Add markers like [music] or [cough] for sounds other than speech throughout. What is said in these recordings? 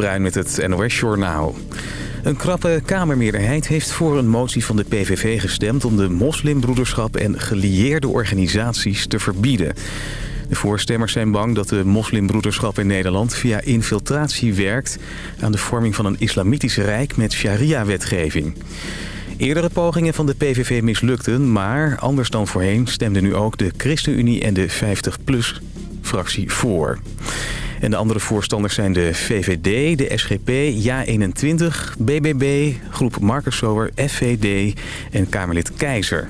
Bruin met het NOS Journaal. Een krappe Kamermeerderheid heeft voor een motie van de PVV gestemd... om de moslimbroederschap en gelieerde organisaties te verbieden. De voorstemmers zijn bang dat de moslimbroederschap in Nederland... via infiltratie werkt aan de vorming van een islamitisch rijk met sharia-wetgeving. Eerdere pogingen van de PVV mislukten, maar anders dan voorheen... stemden nu ook de ChristenUnie en de 50PLUS-fractie voor. En de andere voorstanders zijn de VVD, de SGP, JA21, BBB, groep Marcus Sower, FVD en Kamerlid Keizer.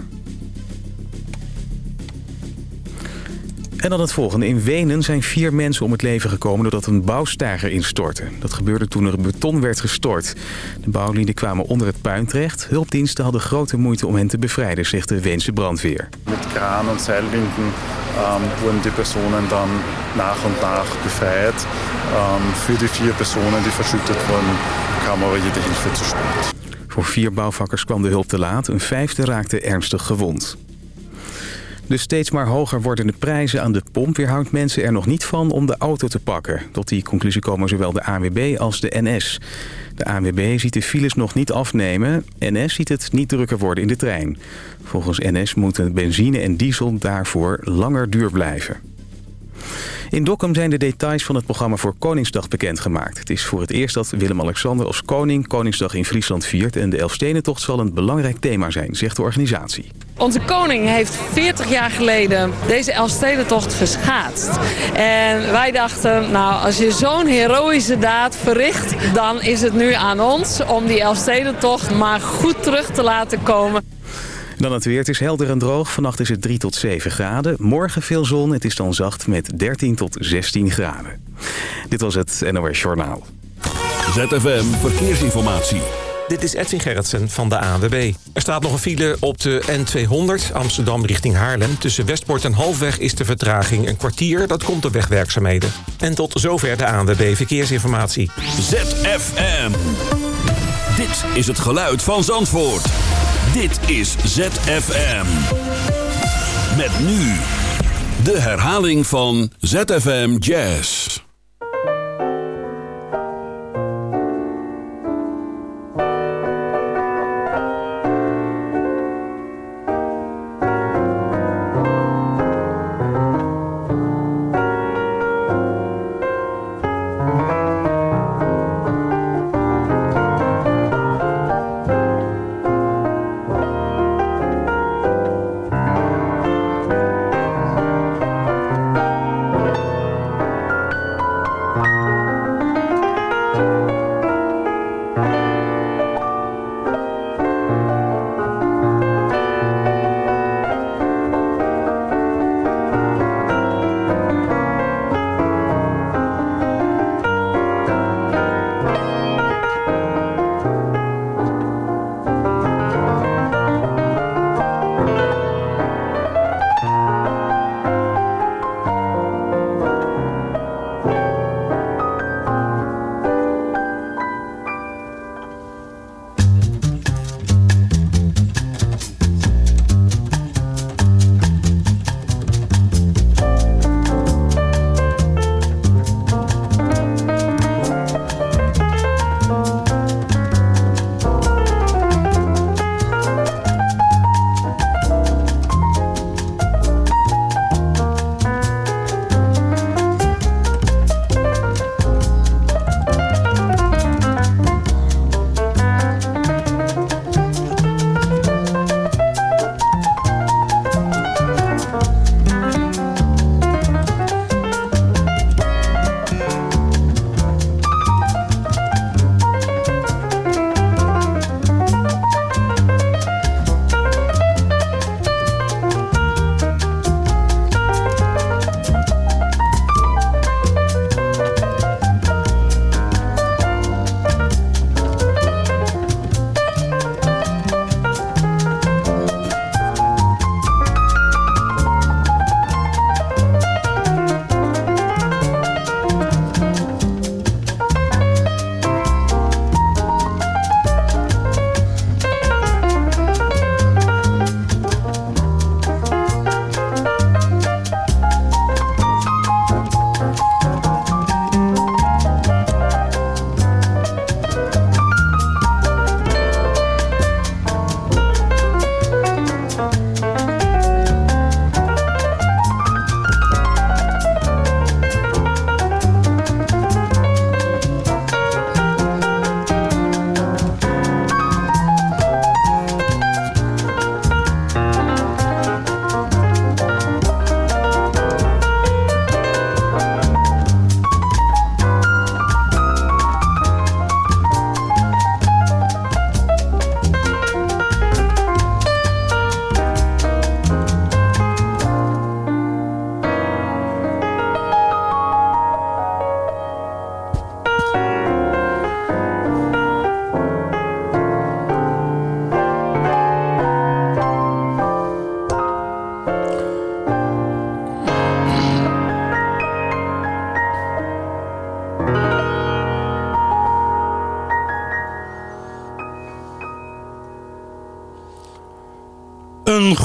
En dan het volgende. In Wenen zijn vier mensen om het leven gekomen doordat een bouwstager instortte. Dat gebeurde toen er beton werd gestort. De bouwlieden kwamen onder het puin terecht. Hulpdiensten hadden grote moeite om hen te bevrijden, zegt de Weense brandweer. Met kraan en zeilwinden um, worden die personen dan nach en nach bevrijd. Um, voor die vier personen die verschüttet worden, kwam maar jede hulp te spät. Voor vier bouwvakkers kwam de hulp te laat. Een vijfde raakte ernstig gewond. De steeds maar hoger wordende prijzen aan de pomp weerhoudt mensen er nog niet van om de auto te pakken. Tot die conclusie komen zowel de ANWB als de NS. De ANWB ziet de files nog niet afnemen. NS ziet het niet drukker worden in de trein. Volgens NS moeten benzine en diesel daarvoor langer duur blijven. In Dokkum zijn de details van het programma voor Koningsdag bekendgemaakt. Het is voor het eerst dat Willem-Alexander als koning Koningsdag in Friesland viert... en de Elfstedentocht zal een belangrijk thema zijn, zegt de organisatie. Onze koning heeft 40 jaar geleden deze Elfstedentocht geschaatst. En wij dachten, nou, als je zo'n heroïsche daad verricht... dan is het nu aan ons om die Elfstedentocht maar goed terug te laten komen. Dan het weer. Het is helder en droog. Vannacht is het 3 tot 7 graden. Morgen veel zon. Het is dan zacht met 13 tot 16 graden. Dit was het NOS Journaal. ZFM Verkeersinformatie. Dit is Edwin Gerritsen van de ANWB. Er staat nog een file op de N200 Amsterdam richting Haarlem. Tussen Westpoort en Halfweg is de vertraging een kwartier. Dat komt door wegwerkzaamheden. En tot zover de ANWB Verkeersinformatie. ZFM. Dit is het geluid van Zandvoort. Dit is ZFM. Met nu de herhaling van ZFM Jazz.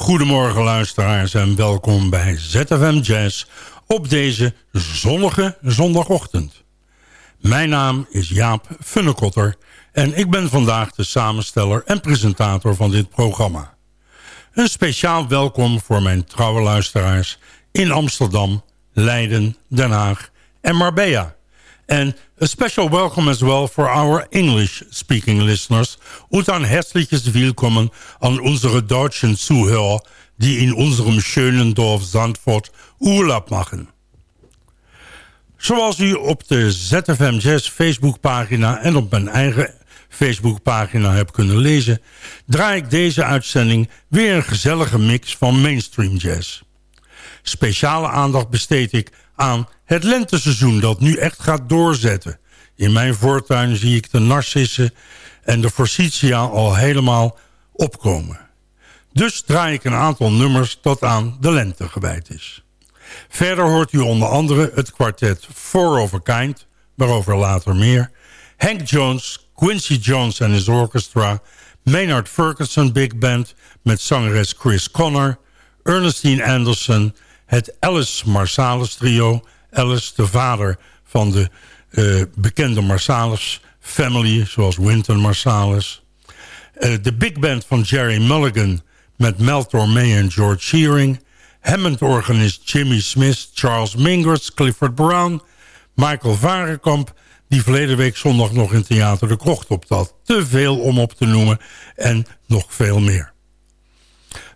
Goedemorgen luisteraars en welkom bij ZFM Jazz op deze zonnige zondagochtend. Mijn naam is Jaap Funnekotter en ik ben vandaag de samensteller en presentator van dit programma. Een speciaal welkom voor mijn trouwe luisteraars in Amsterdam, Leiden, Den Haag en Marbella. And a special welcome as well for our English-speaking listeners und ein herzliches Willkommen an unsere deutschen Zuhörer, die in unserem schönen Dorf Zandvoort Urlaub machen. Zoals u op de ZFM Jazz Facebookpagina en op mijn eigen Facebookpagina hebt kunnen lezen... draai ik deze uitzending weer een gezellige mix van mainstream jazz. Speciale aandacht besteed ik aan het lenteseizoen dat nu echt gaat doorzetten. In mijn voortuin zie ik de narcissen en de forsythia al helemaal opkomen. Dus draai ik een aantal nummers dat aan de lente gewijd is. Verder hoort u onder andere het kwartet Four of a Kind, waarover later meer... Hank Jones, Quincy Jones en his orchestra... Maynard Ferguson Big Band met zangeres Chris Connor... Ernestine Anderson, het Alice Marsalis trio... Alice, de vader van de uh, bekende Marsalis family... zoals Wynton Marsalis... Uh, de big band van Jerry Mulligan met Mel Tormé en George Shearing... Hammond-organist Jimmy Smith, Charles Mingus, Clifford Brown... Michael Varenkamp, die verleden week zondag nog in Theater de Krocht optrad. Te veel om op te noemen en nog veel meer.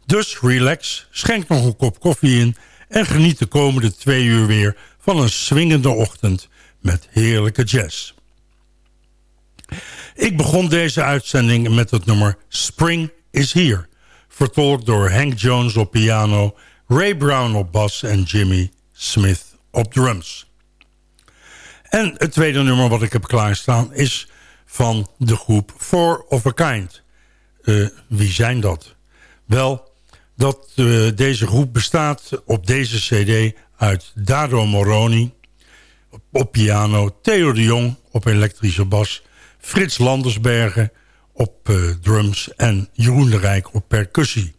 Dus relax, schenk nog een kop koffie in... en geniet de komende twee uur weer van een swingende ochtend met heerlijke jazz. Ik begon deze uitzending met het nummer Spring is Here... vertolkt door Hank Jones op piano Ray Brown op bas en Jimmy Smith op drums. En het tweede nummer wat ik heb klaarstaan is van de groep Four of a Kind. Uh, wie zijn dat? Wel, dat uh, deze groep bestaat op deze cd uit Dado Moroni op, piano... Theo de Jong op elektrische bas... Frits Landersbergen op uh, drums en Jeroen de Rijk op percussie.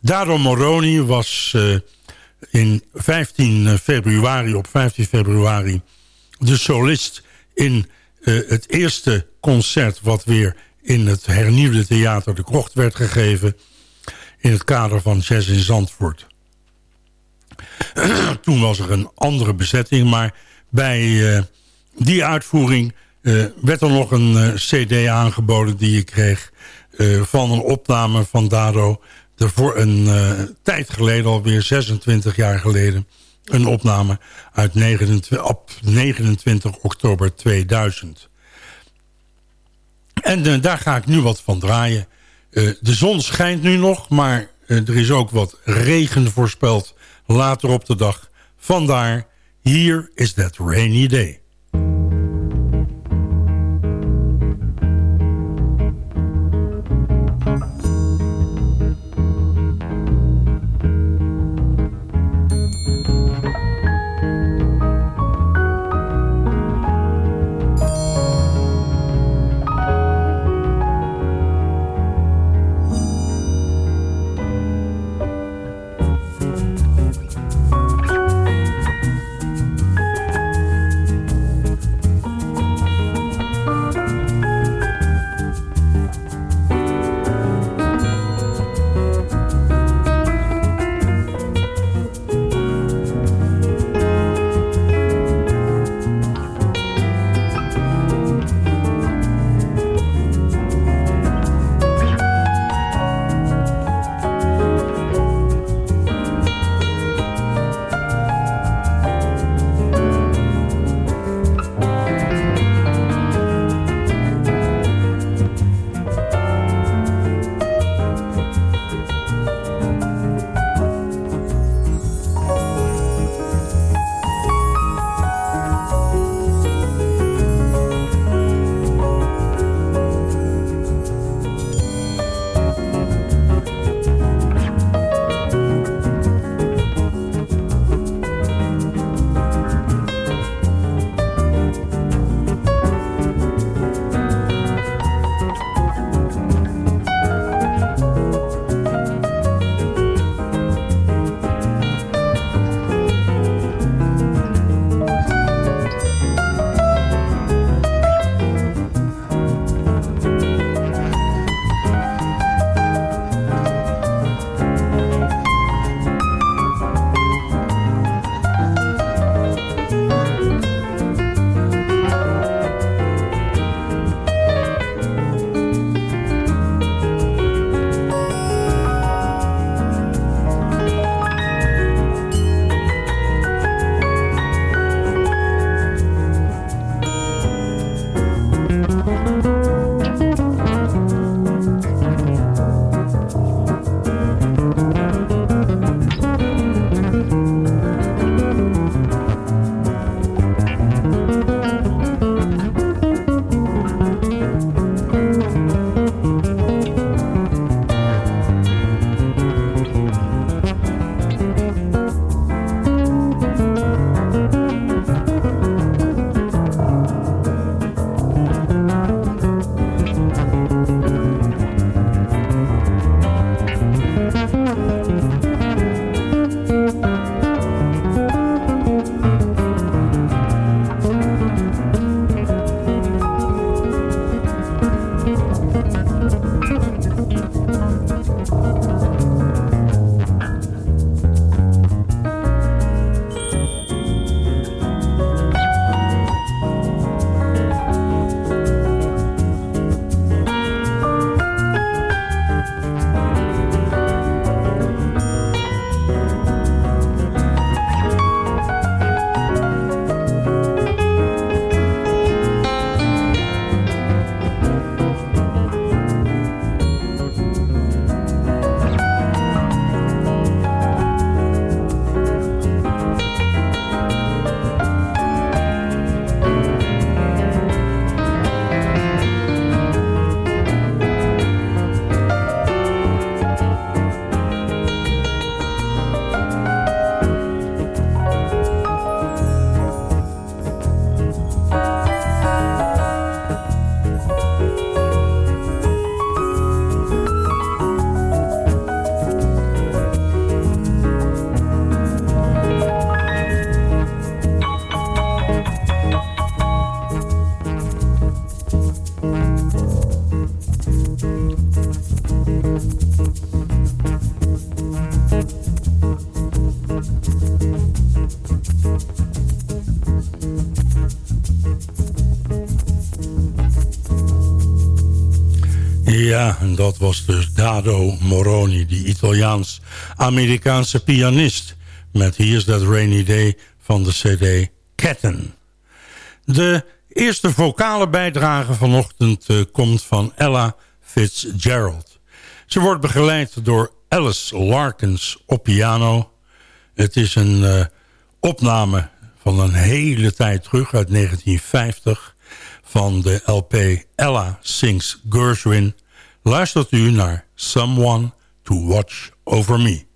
Dado Moroni was uh, in 15 februari, op 15 februari de solist in het eerste concert... wat weer in het hernieuwde theater De Krocht werd gegeven... in het kader van Jazz in Zandvoort. [clears throat] Toen was er een andere bezetting, maar bij uh, die uitvoering... Uh, werd er nog een cd aangeboden die ik kreeg... van een opname van Dado voor een tijd geleden, alweer 26 jaar geleden... een opname uit 29, op 29 oktober 2000. En daar ga ik nu wat van draaien. Uh, de zon schijnt nu nog, maar er is ook wat regen voorspeld later op de dag. Vandaar, hier is that rainy day. Dat was dus Dado Moroni, die Italiaans-Amerikaanse pianist... met Here's That Rainy Day van de cd Ketten. De eerste vocale bijdrage vanochtend uh, komt van Ella Fitzgerald. Ze wordt begeleid door Alice Larkins op piano. Het is een uh, opname van een hele tijd terug, uit 1950... van de LP Ella Sings Gershwin... luistert u naar Someone to Watch Over Me.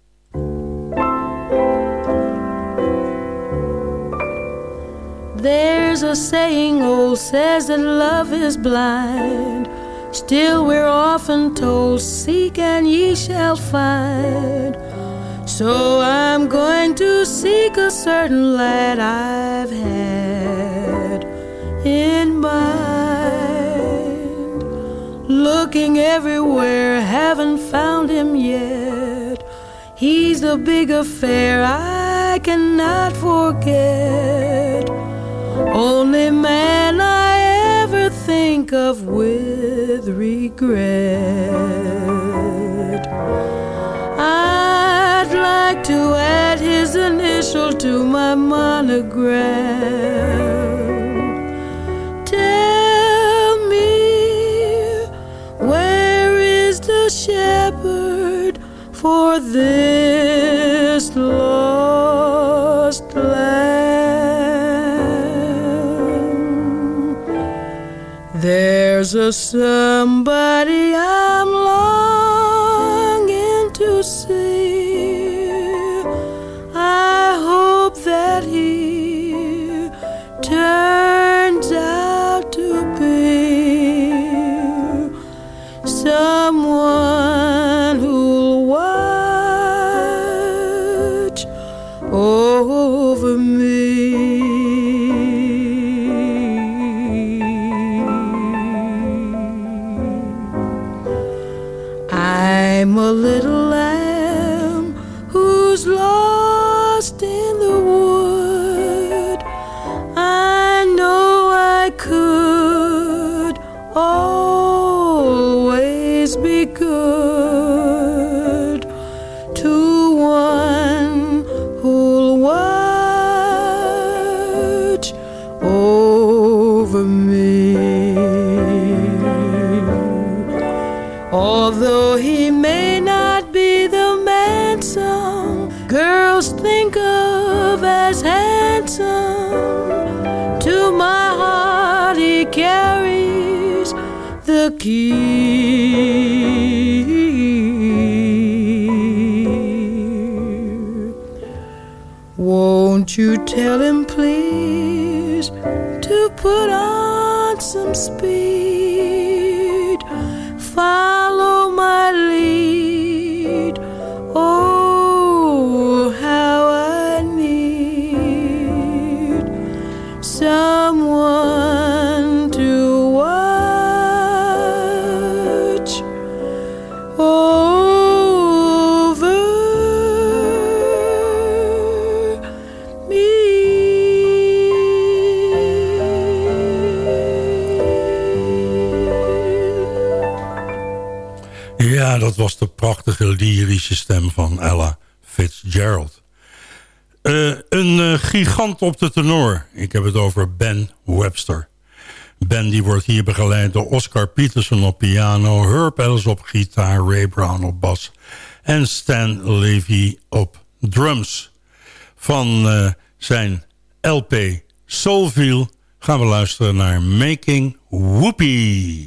There's a saying old says that love is blind. Still, we're often told, Seek and ye shall find. So I'm going to seek a certain lad I've had in mind. Looking everywhere, haven't found him yet. He's the big affair I cannot forget. Only man I ever think of with regret. I'd like to add his initial to my monogram. This lost lamb? There's a somebody I'm think of as handsome, to my heart he carries the key. Won't you tell him, please, to put on some speed? Follow prachtige lyrische stem van Ella Fitzgerald. Eh, een eh, gigant op de tenor. Ik heb het over Ben Webster. Ben die wordt hier begeleid door Oscar Peterson op piano... Herb Ellis op gitaar, Ray Brown op bas... en Stan Levy op drums. Van eh, zijn LP Soulville gaan we luisteren naar Making Whoopie.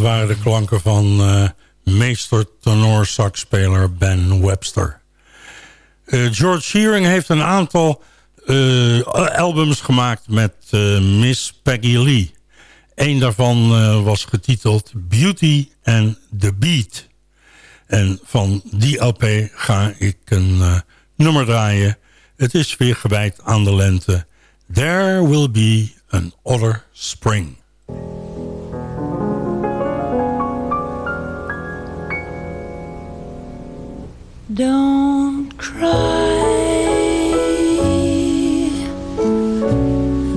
Waren de klanken van uh, meester tenorsaxspeler Ben Webster. Uh, George Shearing heeft een aantal uh, albums gemaakt met Miss Peggy Lee. Eén daarvan was getiteld Beauty and the Beat. En van die LP ga ik een nummer draaien. Het is weer gewijd aan de lente. There will be an other spring. Don't cry.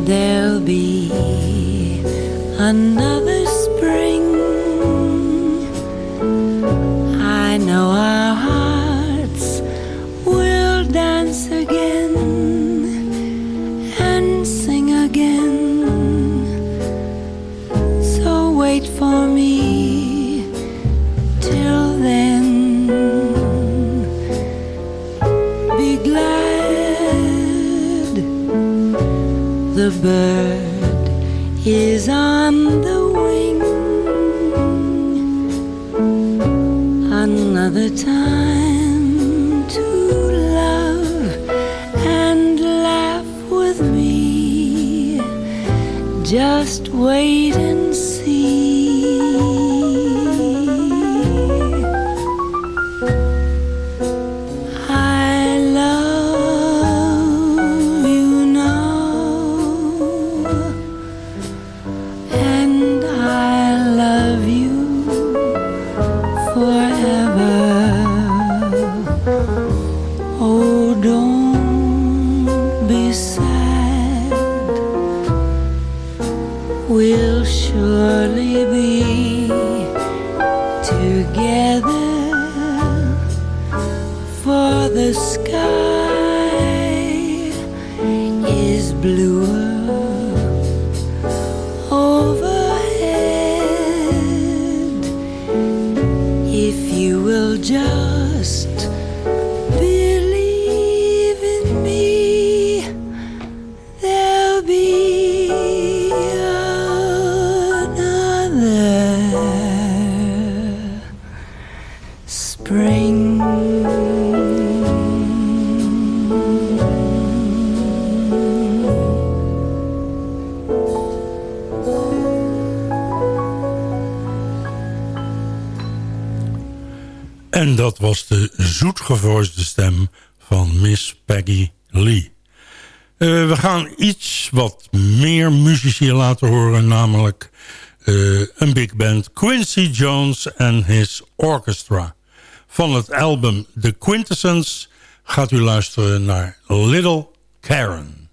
There'll be another bird is on the wing. Another time to love and laugh with me. Just wait and zoetgevoisde stem van Miss Peggy Lee. Uh, we gaan iets wat meer muzici laten horen, namelijk uh, een big band. Quincy Jones en his orchestra. Van het album The Quintessence gaat u luisteren naar Little Karen.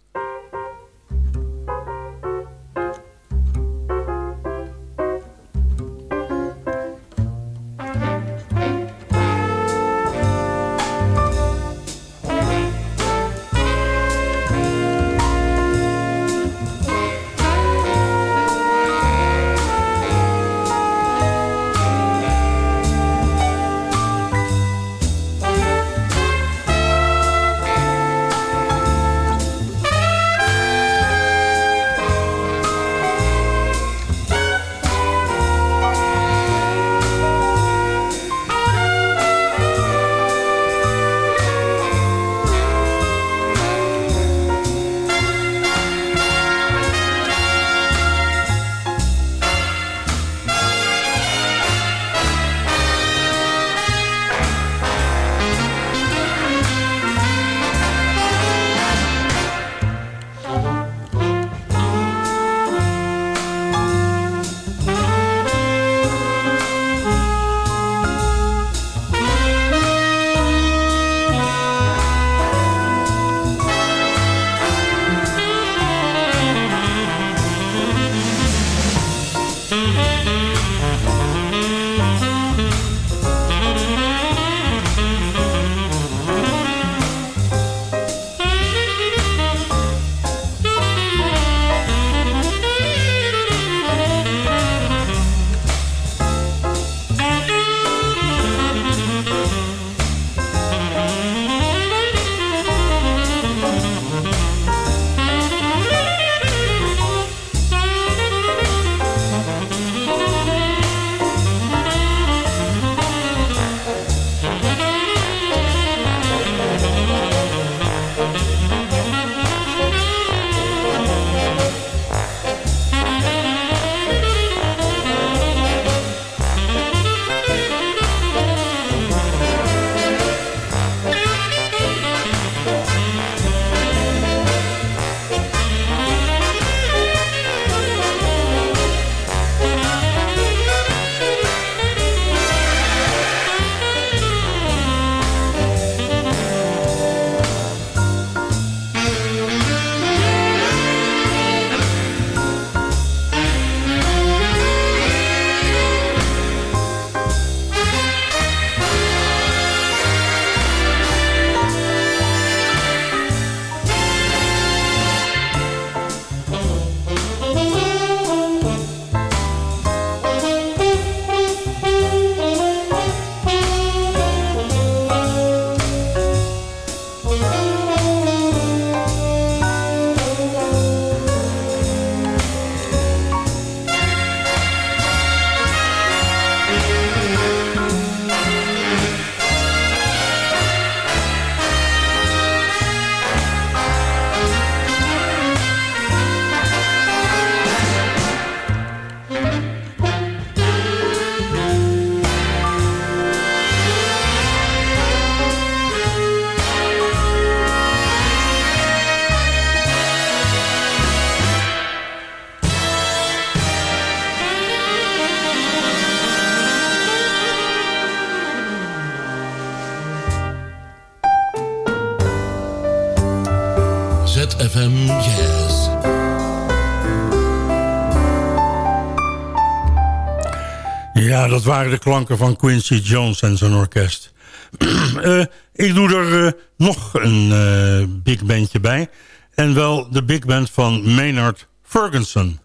Dat waren de klanken van Quincy Jones en zijn orkest. uh, [clears throat] ik doe er uh, nog een uh, big bandje bij. En wel de big band van Maynard Ferguson.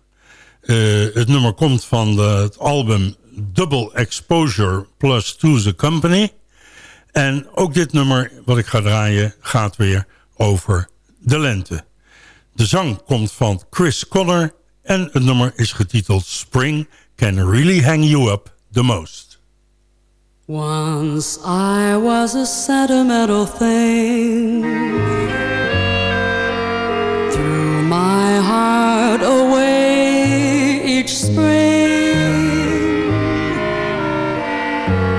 het nummer komt van het album Double Exposure Plus To The Company. En ook dit nummer wat ik ga draaien gaat weer over de lente. De zang komt van Chris Connor en het nummer is getiteld Spring Can Really Hang You Up The Most. Once I was a sentimental thing. Threw my heart away each spring.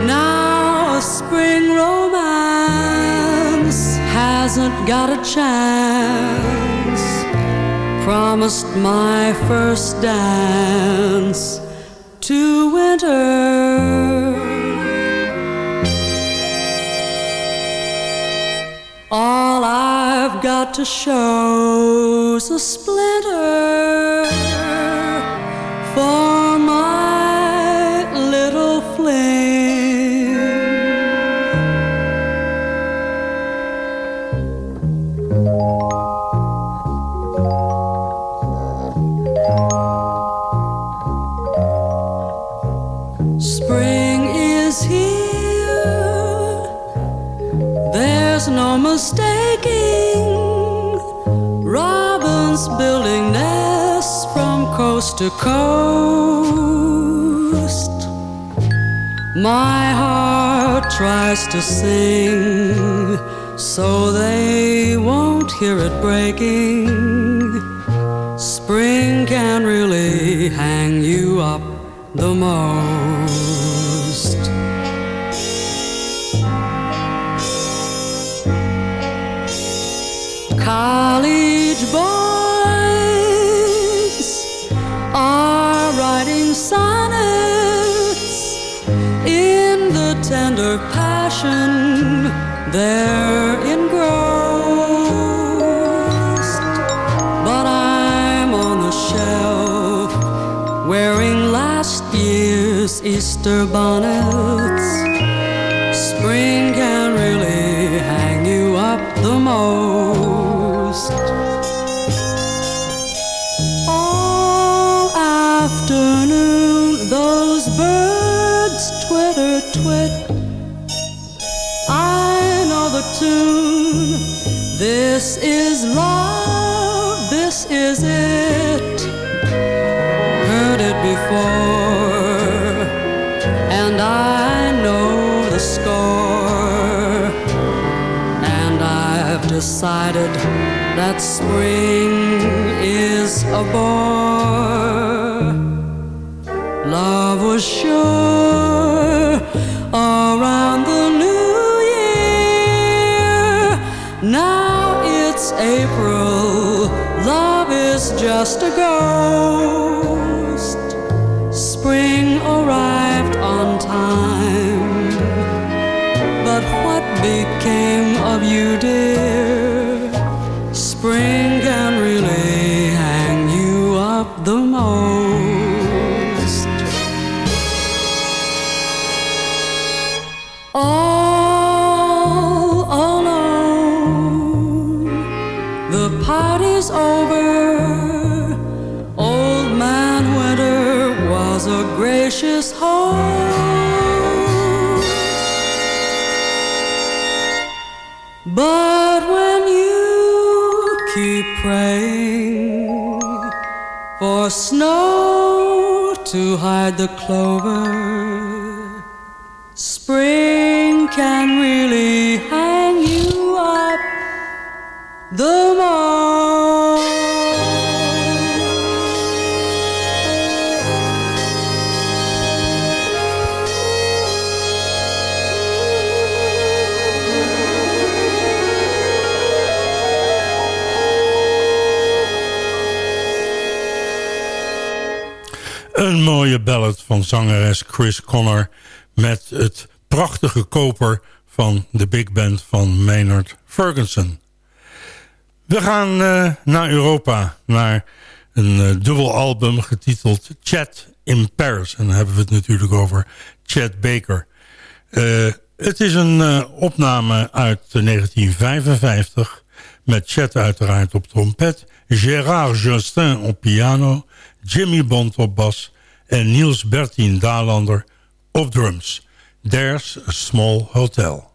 Now a spring romance hasn't got a chance. Promised my first dance to winter. All I've got to show's a splinter for coast to coast. My heart tries to sing so they won't hear it breaking. Spring can really hang you up the most. College boys passion they're engrossed. But I'm on the shelf wearing last year's Easter bonnets. But when you keep praying for snow to hide the clover, spring can really hang you up. The ballad van zangeres Chris Connor... met het prachtige koper van de big band van Maynard Ferguson. We gaan uh, naar Europa, naar een uh, dubbel album getiteld Chat in Paris. En dan hebben we het natuurlijk over Chet Baker. Uh, het is een opname uit 1955 met Chet uiteraard op trompet... Gérard Justin op piano, Jimmy Bond op bas... en Niels Bertien Dalander op drums. There's a Small Hotel.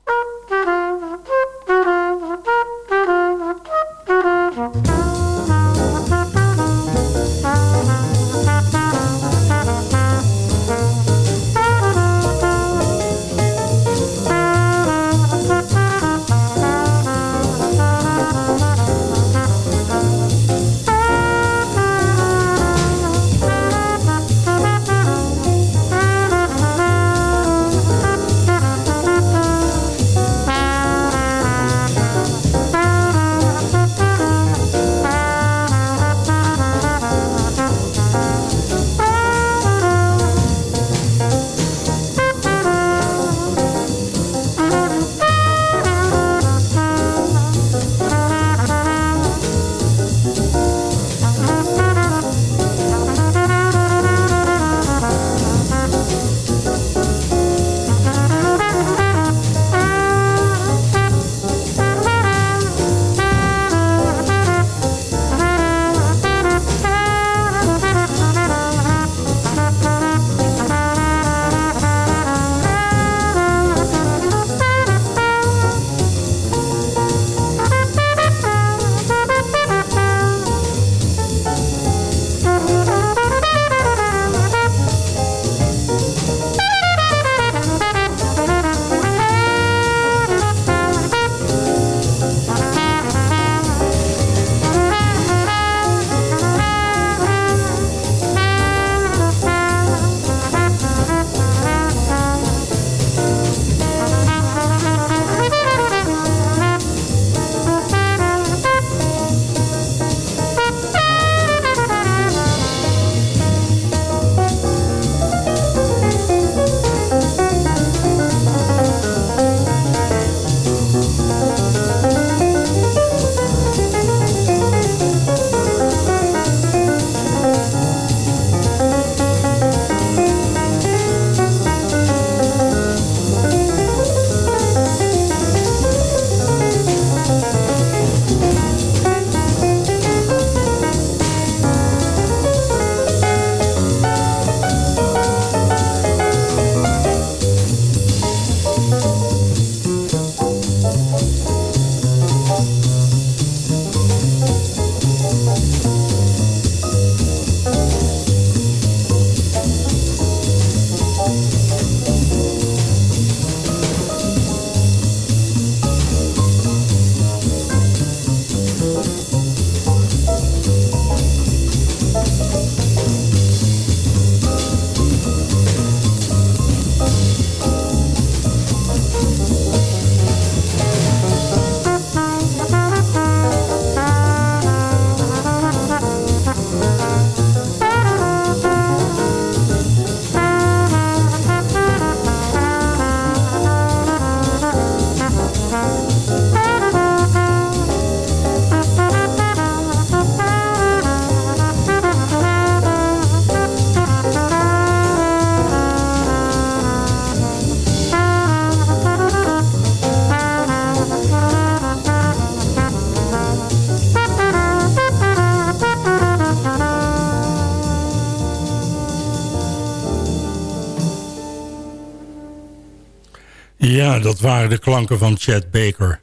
Waren de klanken van Chad Baker.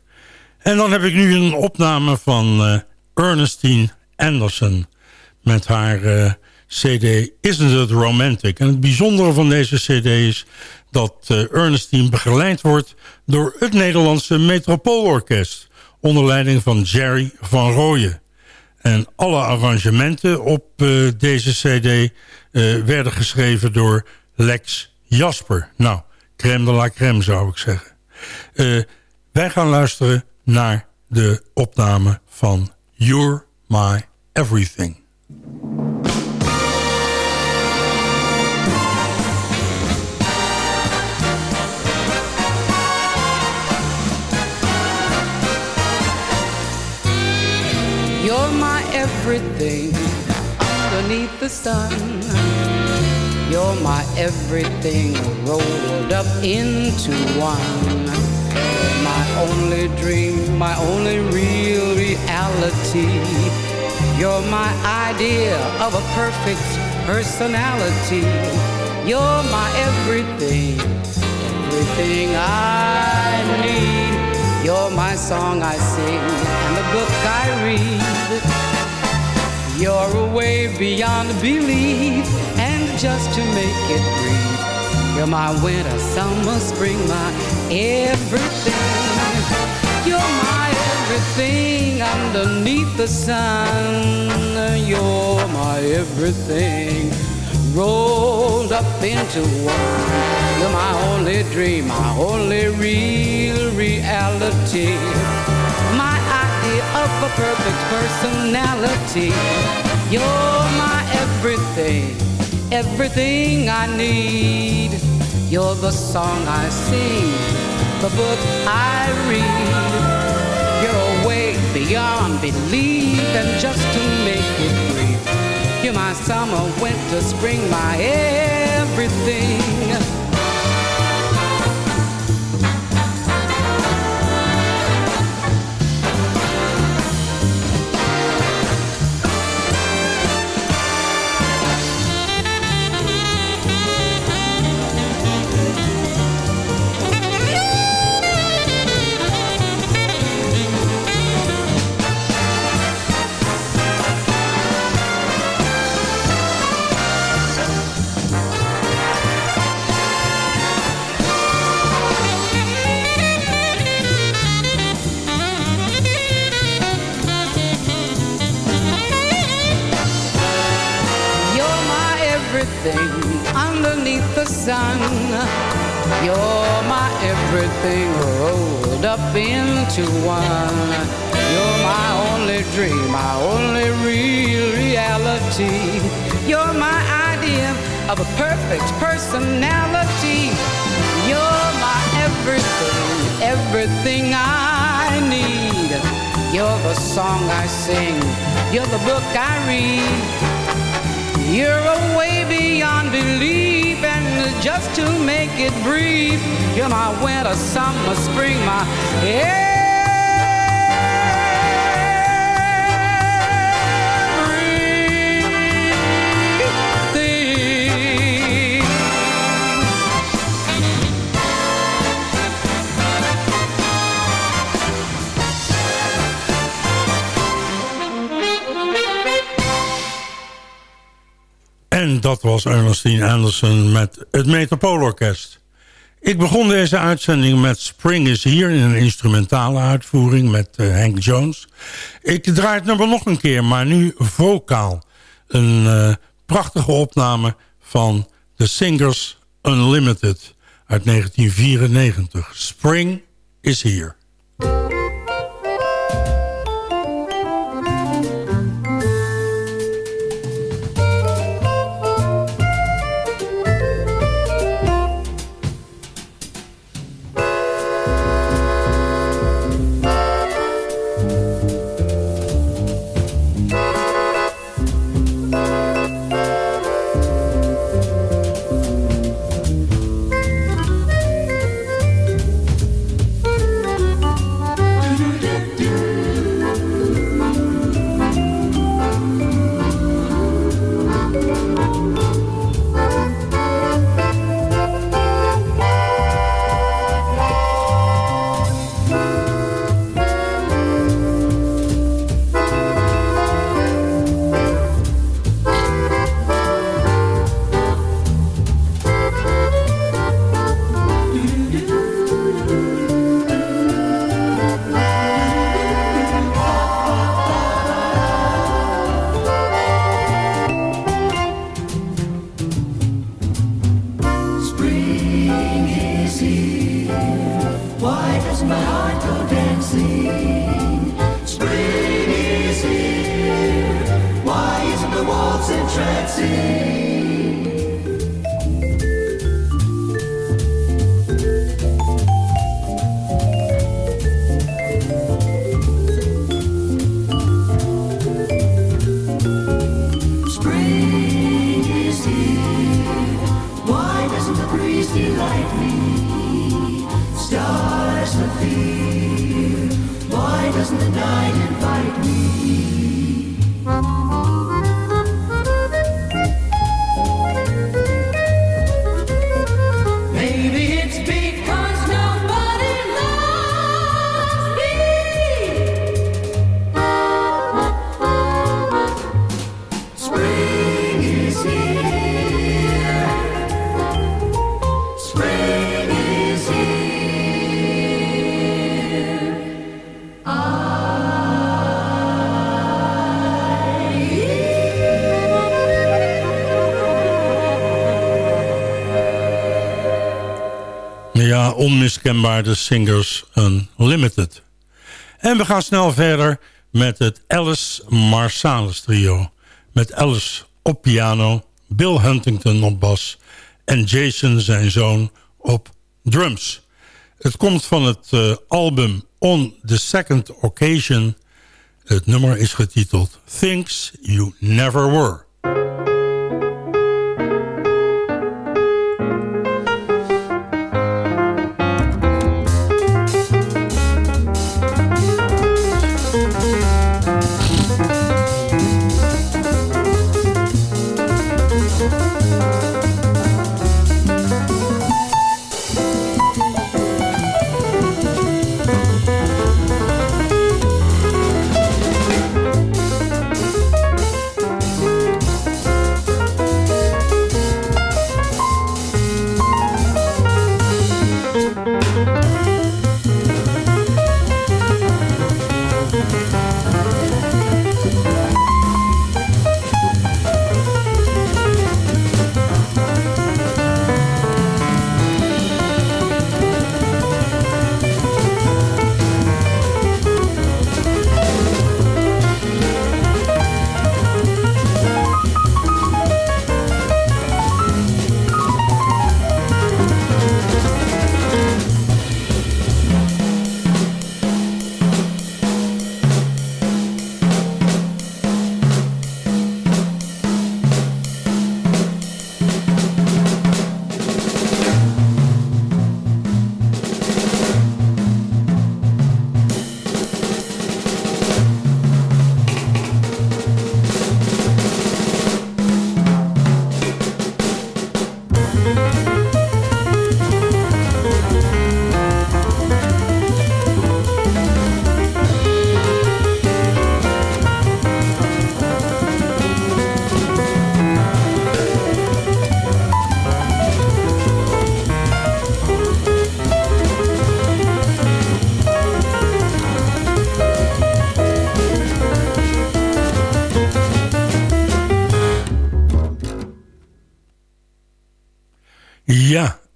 En dan heb ik nu een opname van uh, Ernestine Anderson... met haar uh, cd Isn't It Romantic. En het bijzondere van deze cd is dat uh, Ernestine begeleid wordt... door het Nederlandse Metropoolorkest... onder leiding van Jerry van Rooyen. En alle arrangementen op deze cd werden geschreven door Lex Jasper. Nou, crème de la crème zou ik zeggen. Uh, wij gaan luisteren naar de opname van You're My Everything. everything underneath the sun. You're my everything rolled up into one. Only dream, my only real reality. You're my idea of a perfect personality. You're my everything, everything I need. You're my song I sing and the book I read. You're a way beyond belief, and just to make it brief, you're my winter, summer, spring, my everything. Underneath the sun. You're my everything rolled up into one. You're my only dream, my only real reality. My idea of a perfect personality. You're my everything, everything I need. You're the song I sing, the book I read. Beyond belief, and just to make it brief, you're my summer, winter, spring, my everything. Rolled up into one. You're my only dream, my only real reality. You're my idea of a perfect personality. You're my everything, everything I need. You're the song I sing, you're the book I read. You're a way beyond belief, just to make it brief, you're my winter, summer, spring, my everything. Dat was Ernestine Anderson met het Metropoolorkest. Ik begon deze uitzending met Spring is Here... in een instrumentale uitvoering met eh, Hank Jones. Ik draai het nummer nog een keer, maar nu vocaal. Een eh, prachtige opname van The Singers Unlimited uit 1994. Spring is Here. Onmiskenbaar de Singers Unlimited. En we gaan snel verder met het Alice Marsalis trio. Met Alice op piano, Bill Huntington op bas... en Jason, zijn zoon, op drums. Het komt van het eh, album On the Second Occasion. Het nummer is getiteld Things You Never Were.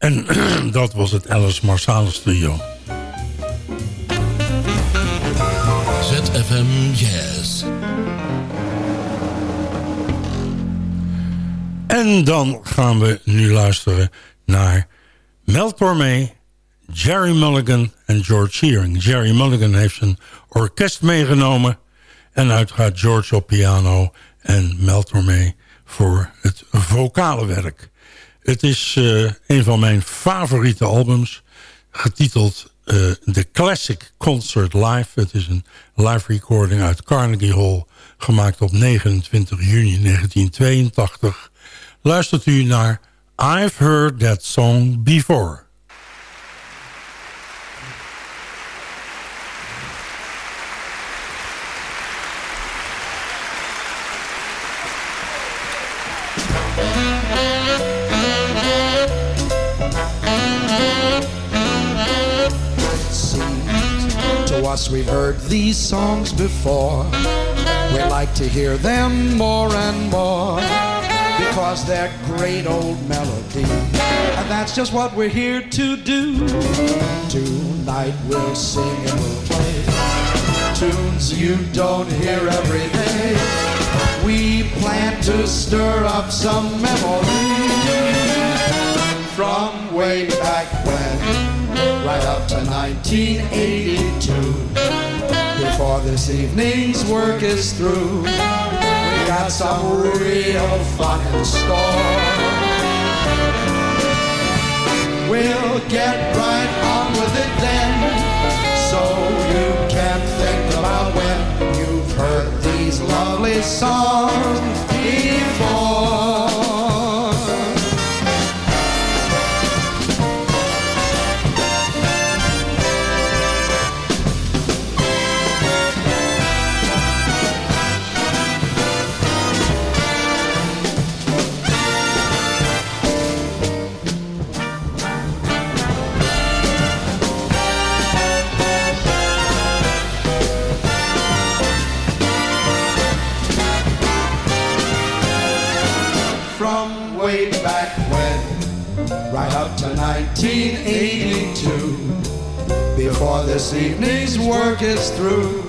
En [clears throat] dat was het Alice Marsalis trio. ZFM Jazz. En dan gaan we nu luisteren naar Mel Tormé, Jerry Mulligan en George Shearing. Jerry Mulligan heeft zijn orkest meegenomen... en uiteraard George op piano en Mel Tormé voor het vocale werk. Het is uh, een van mijn favoriete albums, getiteld uh, The Classic Concert Live. Het is een live recording uit Carnegie Hall, gemaakt op 29 juni 1982. Luistert u naar I've Heard That Song Before. Us we've heard these songs before. We like to hear them more and more because they're great old melody. And that's just what we're here to do. Tonight we'll sing and we'll play tunes you don't hear every day. We plan to stir up some memories from way back when right up to 1982. Before this evening's work is through, we got some real fun in store. We'll get right on with it then, so you can think about when you've heard these lovely songs before. Before this evening's work is through,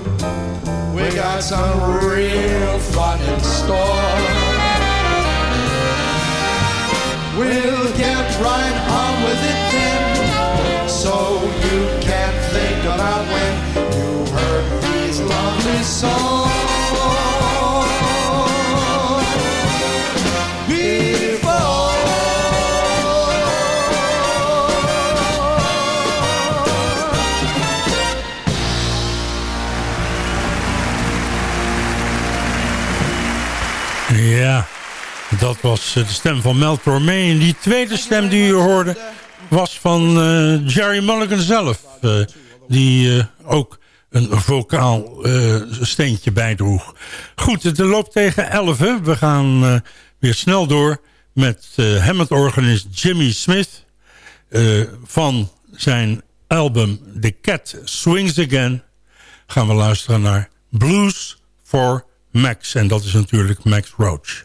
we got some real fun in store. We'll get right on with it then, so you can think about when you heard these lovely songs. Dat was eh, de stem van Mel Tormé. En die tweede stem die u hoorde was van uh, Jerry Mulligan zelf. Uh, die ook een vocaal steentje bijdroeg. Goed, het loopt tegen 11. We gaan weer snel door met Hammond-organist Jimmy Smith... van zijn album The Cat Swings Again... gaan we luisteren naar Blues for Max. En dat is natuurlijk Max Roach.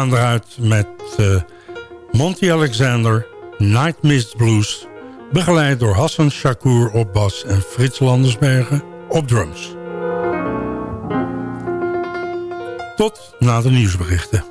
gaan eruit met uh, Monty Alexander, Night Mist Blues... begeleid door Hassan Shakur op bas en Frits Landersbergen op drums. Tot na de nieuwsberichten.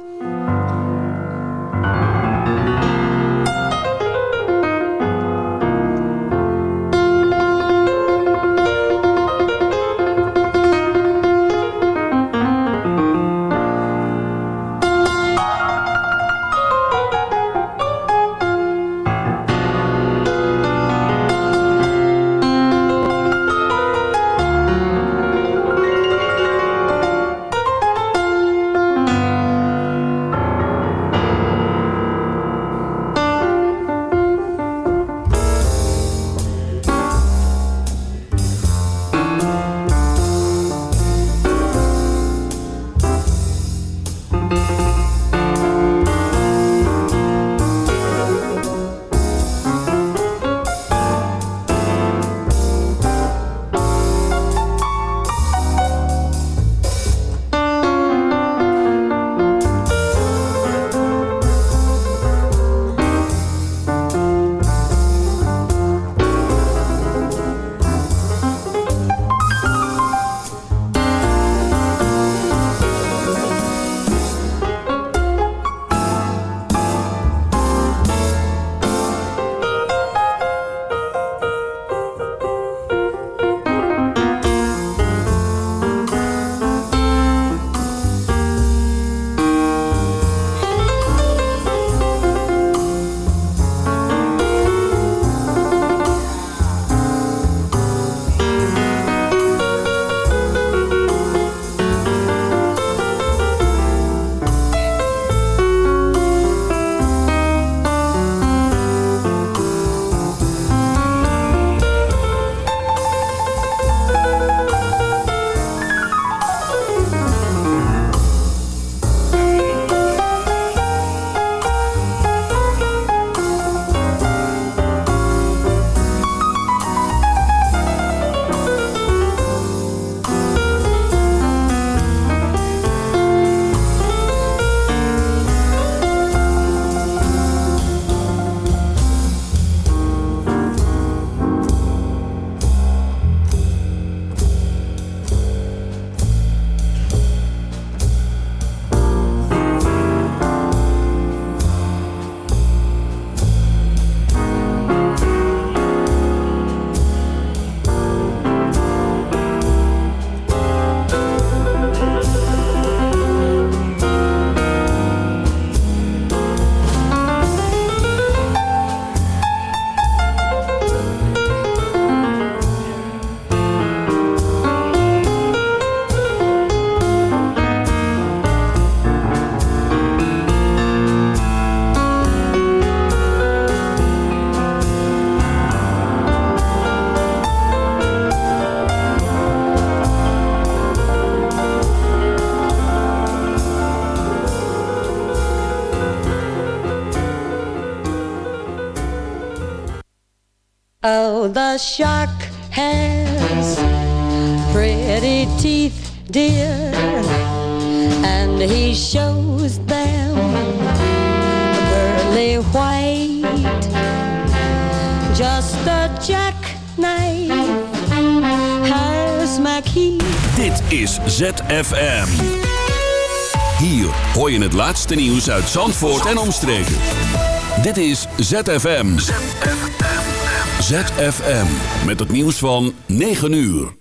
Shark has pretty teeth, dear, and he shows them pearly white. Just a jackknife has my key. Dit is ZFM. Hier hoor je het laatste nieuws uit Zandvoort en omstreken. Dit is ZFM. ZFM. ZFM. Met het nieuws van 9 uur.